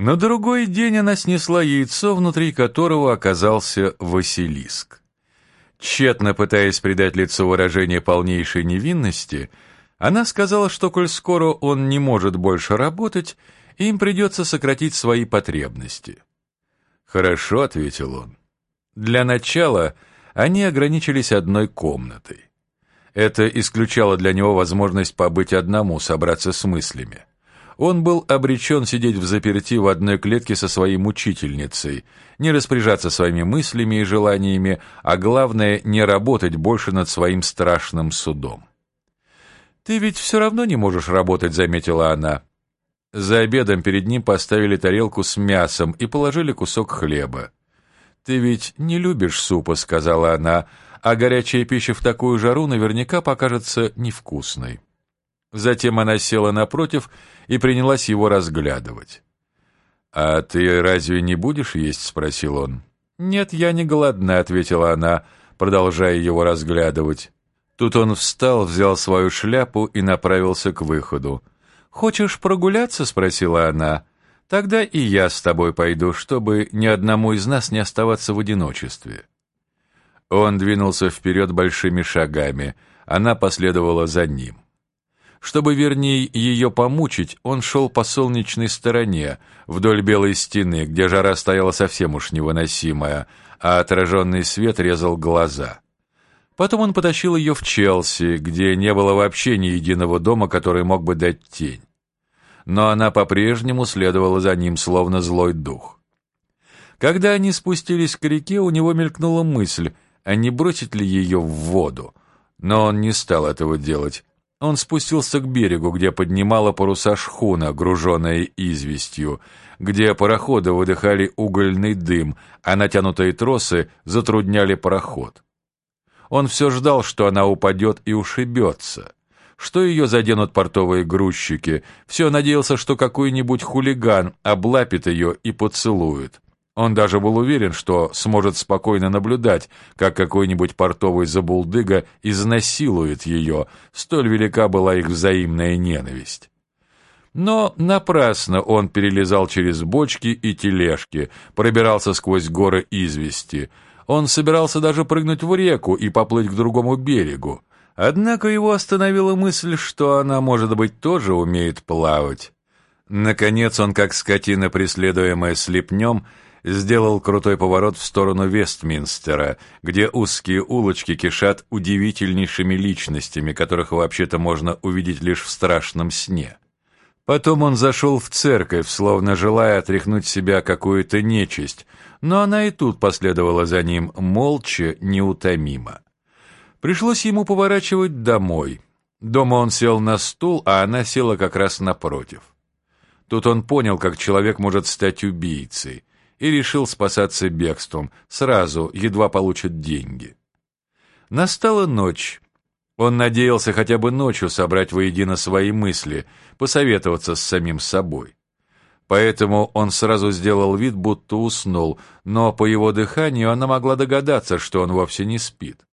На другой день она снесла яйцо, внутри которого оказался Василиск. Тщетно пытаясь придать лицу выражение полнейшей невинности, она сказала, что, коль скоро он не может больше работать, им придется сократить свои потребности. «Хорошо», — ответил он. Для начала они ограничились одной комнатой. Это исключало для него возможность побыть одному, собраться с мыслями. Он был обречен сидеть в заперти в одной клетке со своей мучительницей, не распоряжаться своими мыслями и желаниями, а главное, не работать больше над своим страшным судом. «Ты ведь все равно не можешь работать», — заметила она. За обедом перед ним поставили тарелку с мясом и положили кусок хлеба. «Ты ведь не любишь супа», — сказала она, «а горячая пища в такую жару наверняка покажется невкусной». Затем она села напротив и принялась его разглядывать. «А ты разве не будешь есть?» — спросил он. «Нет, я не голодна», — ответила она, продолжая его разглядывать. Тут он встал, взял свою шляпу и направился к выходу. «Хочешь прогуляться?» — спросила она. «Тогда и я с тобой пойду, чтобы ни одному из нас не оставаться в одиночестве». Он двинулся вперед большими шагами, она последовала за ним. Чтобы, вернее, ее помучить, он шел по солнечной стороне, вдоль белой стены, где жара стояла совсем уж невыносимая, а отраженный свет резал глаза. Потом он потащил ее в Челси, где не было вообще ни единого дома, который мог бы дать тень. Но она по-прежнему следовала за ним, словно злой дух. Когда они спустились к реке, у него мелькнула мысль, а не бросить ли ее в воду. Но он не стал этого делать. Он спустился к берегу, где поднимала паруса шхуна, груженная известью, где пароходы выдыхали угольный дым, а натянутые тросы затрудняли пароход. Он все ждал, что она упадет и ушибется, что ее заденут портовые грузчики, все надеялся, что какой-нибудь хулиган облапит ее и поцелует. Он даже был уверен, что сможет спокойно наблюдать, как какой-нибудь портовый забулдыга изнасилует ее, столь велика была их взаимная ненависть. Но напрасно он перелезал через бочки и тележки, пробирался сквозь горы извести. Он собирался даже прыгнуть в реку и поплыть к другому берегу. Однако его остановила мысль, что она, может быть, тоже умеет плавать. Наконец он, как скотина, преследуемая слепнем, сделал крутой поворот в сторону Вестминстера, где узкие улочки кишат удивительнейшими личностями, которых вообще-то можно увидеть лишь в страшном сне. Потом он зашел в церковь, словно желая отряхнуть себя какую-то нечисть, но она и тут последовала за ним, молча, неутомимо. Пришлось ему поворачивать домой. Дома он сел на стул, а она села как раз напротив. Тут он понял, как человек может стать убийцей и решил спасаться бегством, сразу, едва получит деньги. Настала ночь. Он надеялся хотя бы ночью собрать воедино свои мысли, посоветоваться с самим собой. Поэтому он сразу сделал вид, будто уснул, но по его дыханию она могла догадаться, что он вовсе не спит.